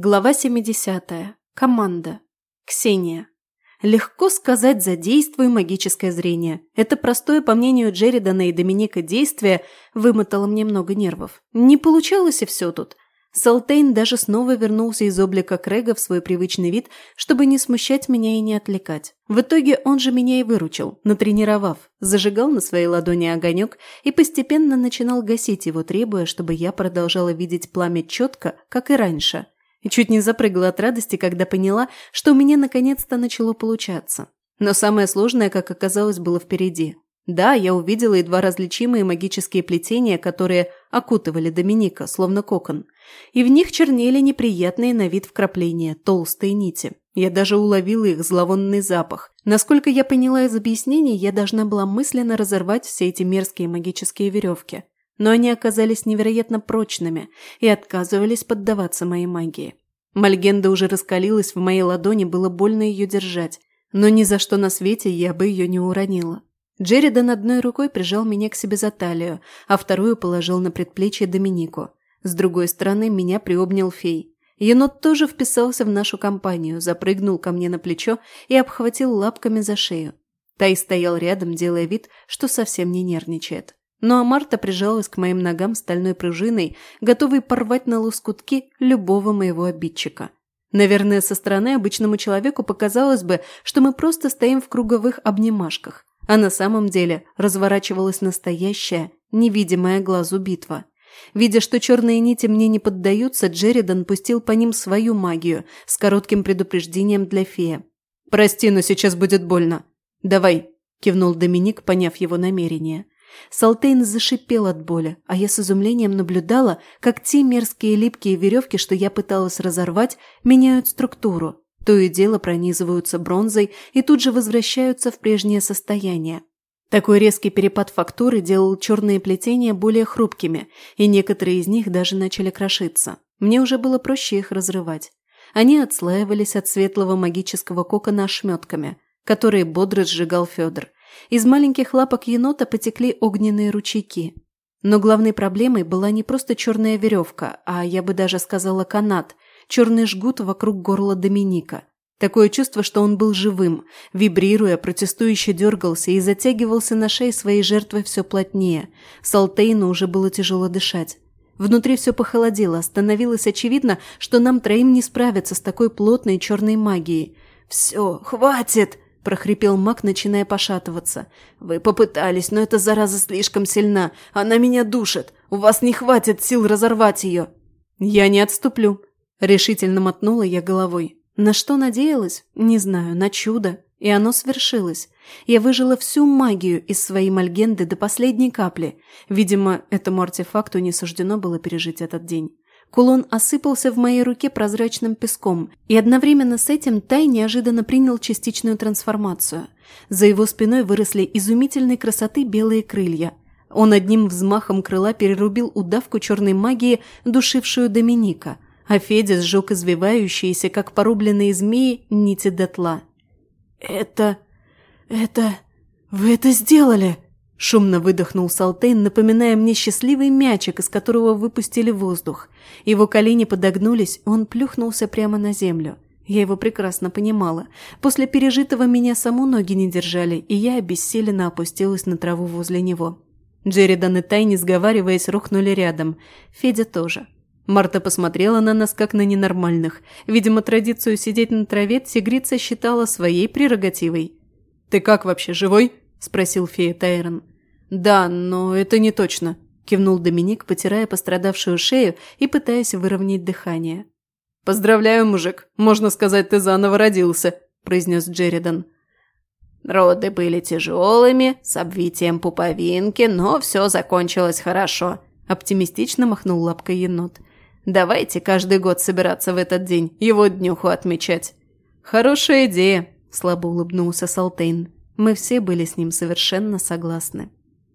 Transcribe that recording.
Глава 70. Команда. Ксения. Легко сказать «задействуй магическое зрение». Это простое, по мнению Джеридана и Доминика, действие вымотало мне много нервов. Не получалось и все тут. Салтейн даже снова вернулся из облика Крэга в свой привычный вид, чтобы не смущать меня и не отвлекать. В итоге он же меня и выручил, натренировав, зажигал на своей ладони огонек и постепенно начинал гасить его, требуя, чтобы я продолжала видеть пламя четко, как и раньше – и чуть не запрыгала от радости, когда поняла, что у меня наконец-то начало получаться. Но самое сложное, как оказалось, было впереди. Да, я увидела едва различимые магические плетения, которые окутывали Доминика, словно кокон. И в них чернели неприятные на вид вкрапления, толстые нити. Я даже уловила их зловонный запах. Насколько я поняла из объяснений, я должна была мысленно разорвать все эти мерзкие магические веревки но они оказались невероятно прочными и отказывались поддаваться моей магии. Мальгенда уже раскалилась в моей ладони, было больно ее держать, но ни за что на свете я бы ее не уронила. Джеридан одной рукой прижал меня к себе за талию, а вторую положил на предплечье Доминику. С другой стороны меня приобнял фей. Енот тоже вписался в нашу компанию, запрыгнул ко мне на плечо и обхватил лапками за шею. Тай стоял рядом, делая вид, что совсем не нервничает. Ну а Марта прижалась к моим ногам стальной пружиной, готовой порвать на лоскутки любого моего обидчика. Наверное, со стороны обычному человеку показалось бы, что мы просто стоим в круговых обнимашках, а на самом деле разворачивалась настоящая, невидимая глазу битва. Видя, что черные нити мне не поддаются, Джеридан пустил по ним свою магию с коротким предупреждением для фея. «Прости, но сейчас будет больно. Давай», – кивнул Доминик, поняв его намерение. Салтейн зашипел от боли, а я с изумлением наблюдала, как те мерзкие липкие веревки, что я пыталась разорвать, меняют структуру. То и дело пронизываются бронзой и тут же возвращаются в прежнее состояние. Такой резкий перепад фактуры делал черные плетения более хрупкими, и некоторые из них даже начали крошиться. Мне уже было проще их разрывать. Они отслаивались от светлого магического кокона ошметками, которые бодро сжигал Федор, из маленьких лапок енота потекли огненные ручейки. Но главной проблемой была не просто черная веревка, а, я бы даже сказала, канат, черный жгут вокруг горла Доминика. Такое чувство, что он был живым, вибрируя, протестующе дергался и затягивался на шее своей жертвы все плотнее. Салтейну уже было тяжело дышать. Внутри все похолодело, становилось очевидно, что нам троим не справиться с такой плотной черной магией. «Все, хватит!» – прохрипел маг, начиная пошатываться. «Вы попытались, но эта зараза слишком сильна. Она меня душит. У вас не хватит сил разорвать ее». «Я не отступлю», – решительно мотнула я головой. На что надеялась? Не знаю, на чудо. И оно свершилось. Я выжила всю магию из своей мальгенды до последней капли. Видимо, этому артефакту не суждено было пережить этот день. Кулон осыпался в моей руке прозрачным песком, и одновременно с этим Тай неожиданно принял частичную трансформацию. За его спиной выросли изумительной красоты белые крылья. Он одним взмахом крыла перерубил удавку черной магии, душившую Доминика, а Федя сжег извивающиеся, как порубленные змеи, нити дотла. «Это... это... вы это сделали!» Шумно выдохнул Салтейн, напоминая мне счастливый мячик, из которого выпустили воздух. Его колени подогнулись, он плюхнулся прямо на землю. Я его прекрасно понимала. После пережитого меня саму ноги не держали, и я обессиленно опустилась на траву возле него. Джеридан и Тай, не сговариваясь, рухнули рядом. Федя тоже. Марта посмотрела на нас, как на ненормальных. Видимо, традицию сидеть на траве тигрица считала своей прерогативой. «Ты как вообще, живой?» – спросил фея Тайрон. «Да, но это не точно», – кивнул Доминик, потирая пострадавшую шею и пытаясь выровнять дыхание. «Поздравляю, мужик. Можно сказать, ты заново родился», – произнес Джеридан. «Роды были тяжелыми, с обвитием пуповинки, но все закончилось хорошо», – оптимистично махнул лапкой енот. «Давайте каждый год собираться в этот день, его днюху отмечать». «Хорошая идея», – слабо улыбнулся Салтейн. Мы все были с ним совершенно согласны.